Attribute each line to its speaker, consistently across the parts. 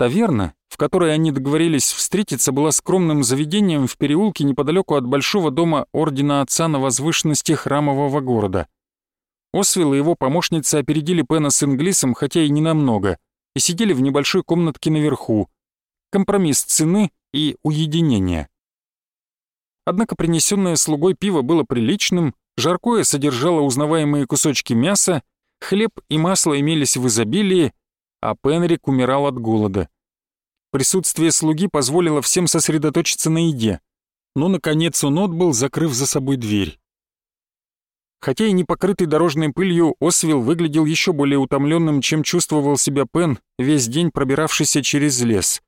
Speaker 1: Таверна, в которой они договорились встретиться, была скромным заведением в переулке неподалеку от большого дома Ордена Отца на возвышенности храмового города. Освилл и его помощница опередили Пена с Инглисом, хотя и не намного, и сидели в небольшой комнатке наверху. Компромисс цены и уединения. Однако принесенное слугой пиво было приличным, жаркое содержало узнаваемые кусочки мяса, хлеб и масло имелись в изобилии, а Пенрик умирал от голода. Присутствие слуги позволило всем сосредоточиться на еде, но, наконец, он отбыл, закрыв за собой дверь. Хотя и не покрытый дорожной пылью, Освилл выглядел еще более утомленным, чем чувствовал себя Пен, весь день пробиравшийся через лес.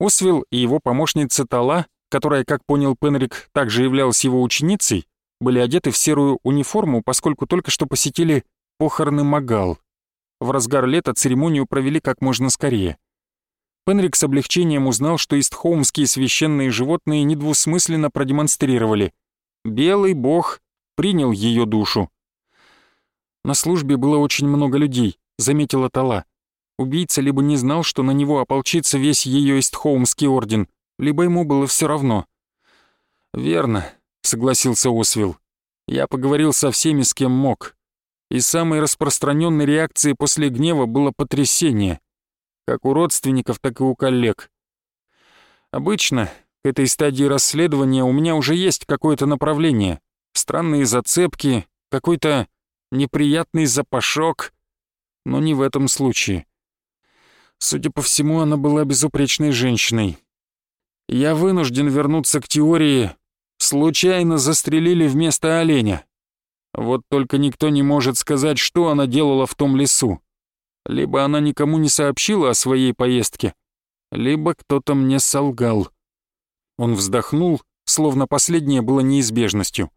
Speaker 1: Освилл и его помощница Тала, которая, как понял Пенрик, также являлась его ученицей, были одеты в серую униформу, поскольку только что посетили похороны Магал. В разгар лета церемонию провели как можно скорее. Пенрик с облегчением узнал, что истхоумские священные животные недвусмысленно продемонстрировали. Белый бог принял ее душу. На службе было очень много людей, заметила Тала. Убийца либо не знал, что на него ополчится весь ее Истхоумский орден, либо ему было все равно. «Верно», — согласился Освилл. «Я поговорил со всеми, с кем мог и самой распространенной реакцией после гнева было потрясение, как у родственников, так и у коллег. Обычно к этой стадии расследования у меня уже есть какое-то направление, странные зацепки, какой-то неприятный запашок, но не в этом случае. Судя по всему, она была безупречной женщиной. Я вынужден вернуться к теории «случайно застрелили вместо оленя». Вот только никто не может сказать, что она делала в том лесу. Либо она никому не сообщила о своей поездке, либо кто-то мне солгал. Он вздохнул, словно последнее было неизбежностью.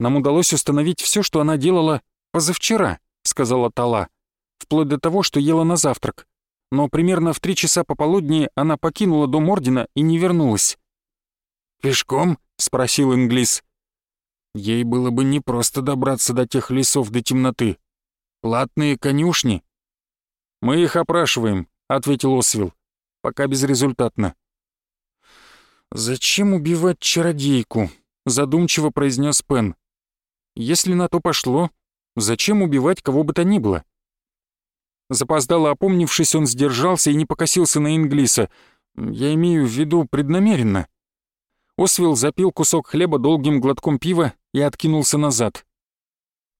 Speaker 1: «Нам удалось установить все, что она делала позавчера», — сказала Тала, «вплоть до того, что ела на завтрак. Но примерно в три часа пополудни она покинула дом Ордена и не вернулась». «Пешком?» — спросил Инглис. Ей было бы непросто добраться до тех лесов до темноты. Платные конюшни. «Мы их опрашиваем», — ответил Освил. «Пока безрезультатно». «Зачем убивать чародейку?» — задумчиво произнес Пен. «Если на то пошло, зачем убивать кого бы то ни было?» Запоздало опомнившись, он сдержался и не покосился на Инглиса. «Я имею в виду преднамеренно». Освил запил кусок хлеба долгим глотком пива и откинулся назад.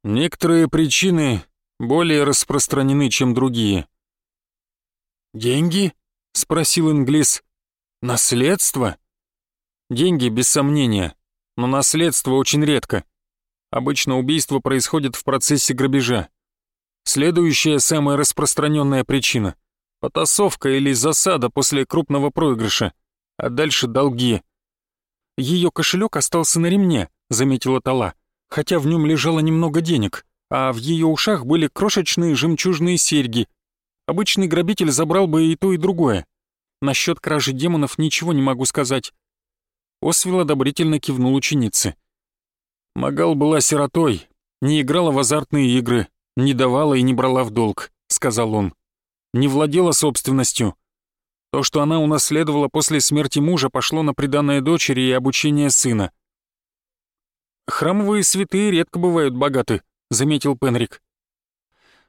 Speaker 1: Некоторые причины более распространены, чем другие. «Деньги?» — спросил Инглис. «Наследство?» «Деньги, без сомнения, но наследство очень редко. Обычно убийство происходит в процессе грабежа. Следующая самая распространенная причина — потасовка или засада после крупного проигрыша, а дальше долги — ее кошелек остался на ремне», — заметила Тала, хотя в нем лежало немного денег, а в ее ушах были крошечные жемчужные серьги. Обычный грабитель забрал бы и то, и другое. Насчет кражи демонов ничего не могу сказать. Освел одобрительно кивнул ученице. Магал была сиротой, не играла в азартные игры, не давала и не брала в долг, сказал он. Не владела собственностью, то, что она унаследовала после смерти мужа, пошло на приданное дочери и обучение сына. «Храмовые святые редко бывают богаты», — заметил Пенрик.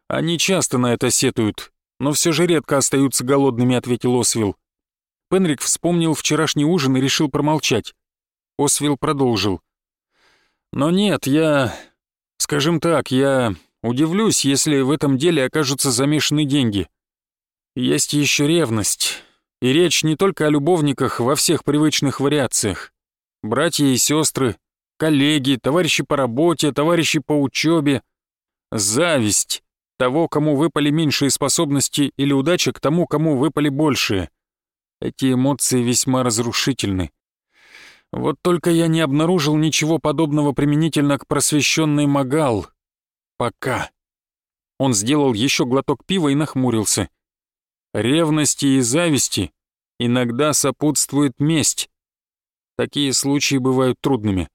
Speaker 1: «Они часто на это сетуют, но все же редко остаются голодными», — ответил Освил. Пенрик вспомнил вчерашний ужин и решил промолчать. Освил продолжил. «Но нет, я... Скажем так, я удивлюсь, если в этом деле окажутся замешаны деньги. Есть еще ревность, и речь не только о любовниках во всех привычных вариациях. Братья и сестры, коллеги, товарищи по работе, товарищи по учебе. Зависть того, кому выпали меньшие способности или удача к тому, кому выпали большие. Эти эмоции весьма разрушительны. Вот только я не обнаружил ничего подобного применительно к просвещенной Магал. Пока. Он сделал еще глоток пива и нахмурился. Ревности и зависти иногда сопутствует месть. Такие случаи бывают трудными.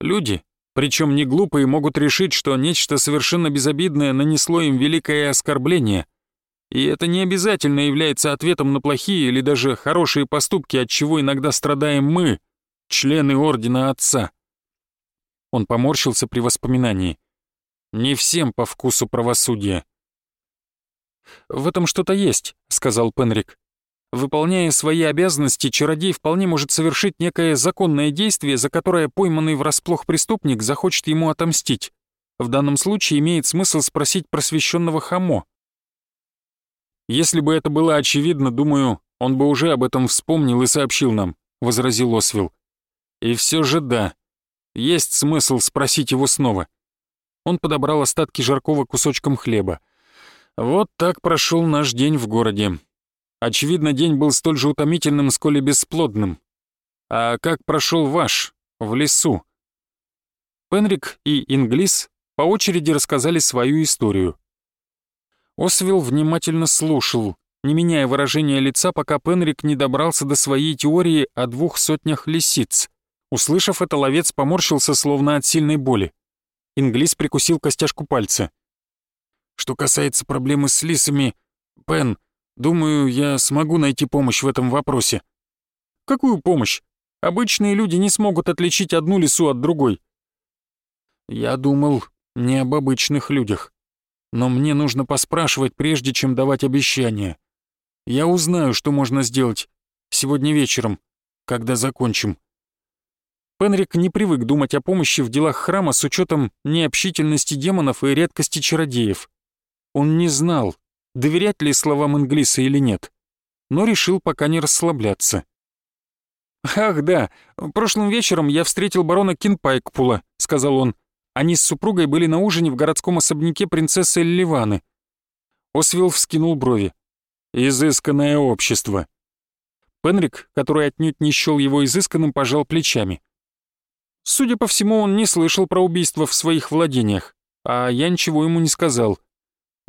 Speaker 1: Люди, причем не глупые, могут решить, что нечто совершенно безобидное нанесло им великое оскорбление, И это не обязательно является ответом на плохие или даже хорошие поступки, от чего иногда страдаем мы, члены Ордена Отца. Он поморщился при воспоминании. Не всем по вкусу правосудия. «В этом что-то есть», — сказал Пенрик. «Выполняя свои обязанности, чародей вполне может совершить некое законное действие, за которое пойманный врасплох преступник захочет ему отомстить. В данном случае имеет смысл спросить просвещенного Хамо. Если бы это было очевидно, думаю, он бы уже об этом вспомнил и сообщил нам», — возразил Освилл. «И все же да, есть смысл спросить его снова». Он подобрал остатки жаркого кусочком хлеба. Вот так прошел наш день в городе. Очевидно, день был столь же утомительным, сколь и бесплодным. А как прошел ваш, в лесу? Пенрик и Инглис по очереди рассказали свою историю. Освилл внимательно слушал, не меняя выражения лица, пока Пенрик не добрался до своей теории о двух сотнях лисиц. Услышав это, ловец поморщился, словно от сильной боли. Инглис прикусил костяшку пальца. Что касается проблемы с лисами, Пен, думаю, я смогу найти помощь в этом вопросе. Какую помощь? Обычные люди не смогут отличить одну лису от другой. Я думал не об обычных людях. Но мне нужно поспрашивать, прежде чем давать обещания. Я узнаю, что можно сделать сегодня вечером, когда закончим. Пенрик не привык думать о помощи в делах храма с учетом необщительности демонов и редкости чародеев. Он не знал, доверять ли словам Инглиса или нет, но решил пока не расслабляться. «Ах, да, прошлым вечером я встретил барона Кинпайкпула», — сказал он. Они с супругой были на ужине в городском особняке принцессы Ливаны. Освилл вскинул брови. «Изысканное общество». Пенрик, который отнюдь не счёл его изысканным, пожал плечами. Судя по всему, он не слышал про убийство в своих владениях, а я ничего ему не сказал.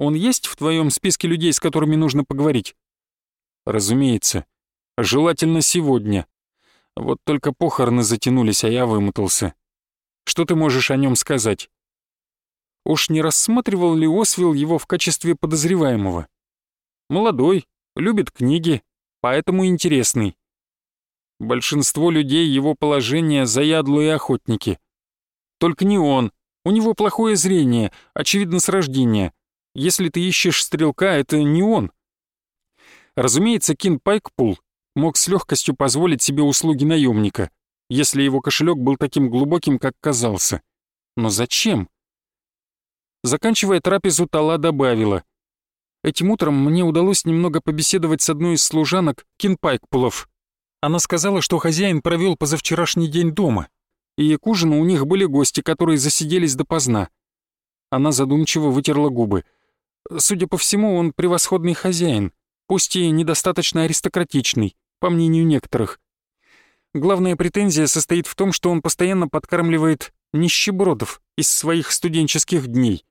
Speaker 1: Он есть в твоем списке людей, с которыми нужно поговорить? Разумеется. Желательно сегодня. Вот только похороны затянулись, а я вымотался. Что ты можешь о нем сказать? Уж не рассматривал ли Освилл его в качестве подозреваемого? Молодой, любит книги, поэтому интересный. Большинство людей его положения заядлые охотники. Только не он. У него плохое зрение, очевидно, с рождения. Если ты ищешь стрелка, это не он. Разумеется, Кин Пайкпул мог с легкостью позволить себе услуги наемника, если его кошелек был таким глубоким, как казался. Но зачем? Заканчивая трапезу, Тала добавила. Этим утром мне удалось немного побеседовать с одной из служанок Кин Пайкпулов. Она сказала, что хозяин провел позавчерашний день дома, и к ужину у них были гости, которые засиделись допоздна. Она задумчиво вытерла губы — Судя по всему, он превосходный хозяин, пусть и недостаточно аристократичный, по мнению некоторых. Главная претензия состоит в том, что он постоянно подкармливает нищебродов из своих студенческих дней.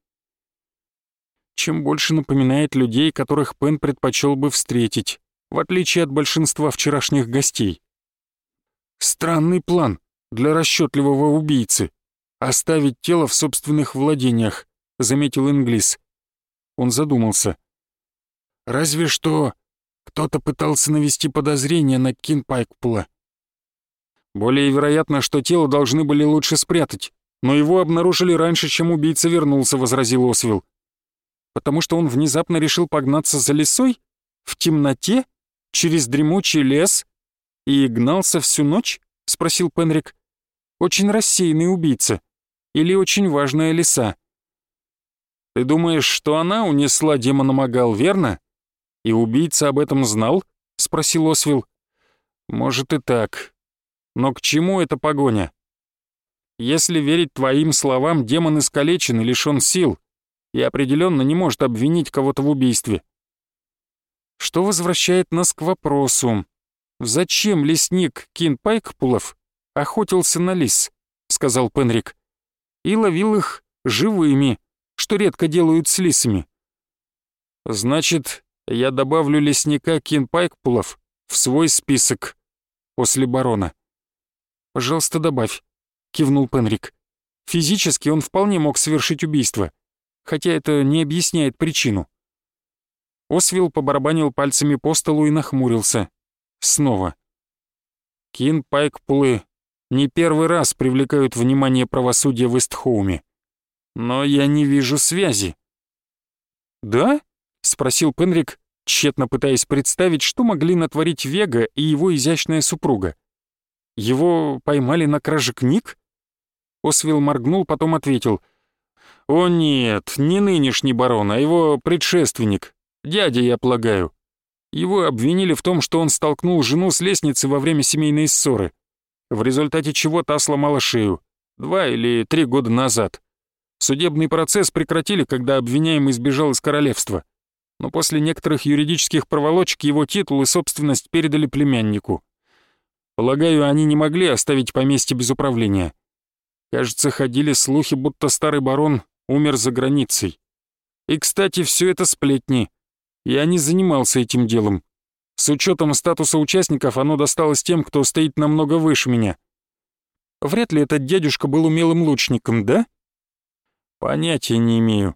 Speaker 1: Чем больше напоминает людей, которых Пен предпочел бы встретить, в отличие от большинства вчерашних гостей. Странный план для расчетливого убийцы — оставить тело в собственных владениях, заметил Инглис. Он задумался. «Разве что кто-то пытался навести подозрение на Кин Пайкпула. Более вероятно, что тело должны были лучше спрятать, но его обнаружили раньше, чем убийца вернулся», — возразил Освилл. «Потому что он внезапно решил погнаться за лесой? В темноте? Через дремучий лес? И гнался всю ночь?» — спросил Пенрик. «Очень рассеянный убийца. Или очень важная лиса?» Ты думаешь, что она унесла демона Магал, верно? И убийца об этом знал? Спросил Освил. Может и так. Но к чему эта погоня? Если верить твоим словам, демон искалечен и лишён сил, и определенно не может обвинить кого-то в убийстве. Что возвращает нас к вопросу, зачем лесник Кин Пайкпулов охотился на лис, сказал Пенрик, и ловил их живыми, что редко делают с лисами. Значит, я добавлю лесника Кинпайкпулов в свой список после барона. «Пожалуйста, добавь», — кивнул Пенрик. «Физически он вполне мог совершить убийство, хотя это не объясняет причину». Освилл побарабанил пальцами по столу и нахмурился. Снова. Кин Пайкпулы не первый раз привлекают внимание правосудия в Эстхоуме. Но я не вижу связи. «Да?» — спросил Пенрик, тщетно пытаясь представить, что могли натворить Вега и его изящная супруга. «Его поймали на краже книг?» Освилл моргнул, потом ответил. «О нет, не нынешний барон, а его предшественник. Дядя, я полагаю. Его обвинили в том, что он столкнул жену с лестницы во время семейной ссоры, в результате чего та сломала шею. Два или три года назад. Судебный процесс прекратили, когда обвиняемый сбежал из королевства. Но после некоторых юридических проволочек его титул и собственность передали племяннику. Полагаю, они не могли оставить поместье без управления. Кажется, ходили слухи, будто старый барон умер за границей. И, кстати, все это сплетни. Я не занимался этим делом. С учетом статуса участников оно досталось тем, кто стоит намного выше меня. Вряд ли этот дядюшка был умелым лучником, да? Понятия не имею.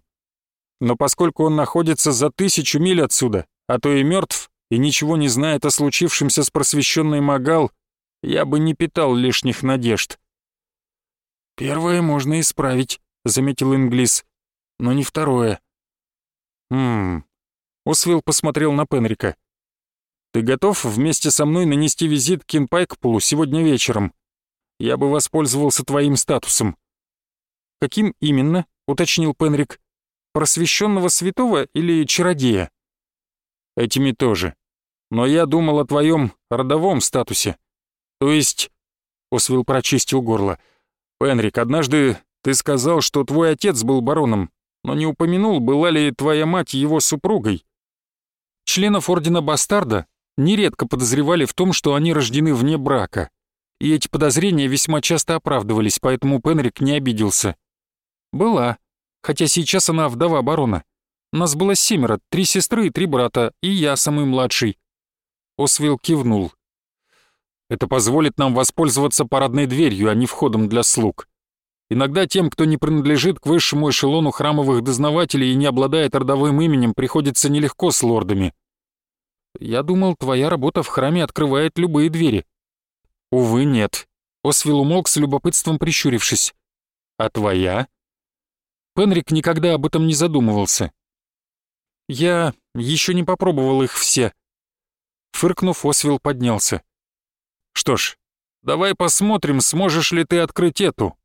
Speaker 1: Но поскольку он находится за тысячу миль отсюда, а то и мертв, и ничего не знает о случившемся с просвещенной Магал, я бы не питал лишних надежд. «Первое можно исправить», — заметил Инглис, — «но не второе». «Хм...» — Освилл посмотрел на Пенрика. «Ты готов вместе со мной нанести визит к Кинпайкпулу сегодня вечером? Я бы воспользовался твоим статусом». «Каким именно?» — уточнил Пенрик. «Просвещенного святого или чародея?» «Этими тоже. Но я думал о твоем родовом статусе. То есть...» — Освилл прочистил горло. «Пенрик, однажды ты сказал, что твой отец был бароном, но не упомянул, была ли твоя мать его супругой. Членов Ордена Бастарда нередко подозревали в том, что они рождены вне брака, и эти подозрения весьма часто оправдывались, поэтому Пенрик не обиделся. «Была. Хотя сейчас она вдова барона. Нас было семеро, три сестры и три брата, и я самый младший». Освилл кивнул. «Это позволит нам воспользоваться парадной дверью, а не входом для слуг. Иногда тем, кто не принадлежит к высшему эшелону храмовых дознавателей и не обладает родовым именем, приходится нелегко с лордами. Я думал, твоя работа в храме открывает любые двери». «Увы, нет». Освилл умолк с любопытством прищурившись. «А твоя?» Пенрик никогда об этом не задумывался. «Я еще не попробовал их все». Фыркнув, Освилл поднялся. «Что ж, давай посмотрим, сможешь ли ты открыть эту».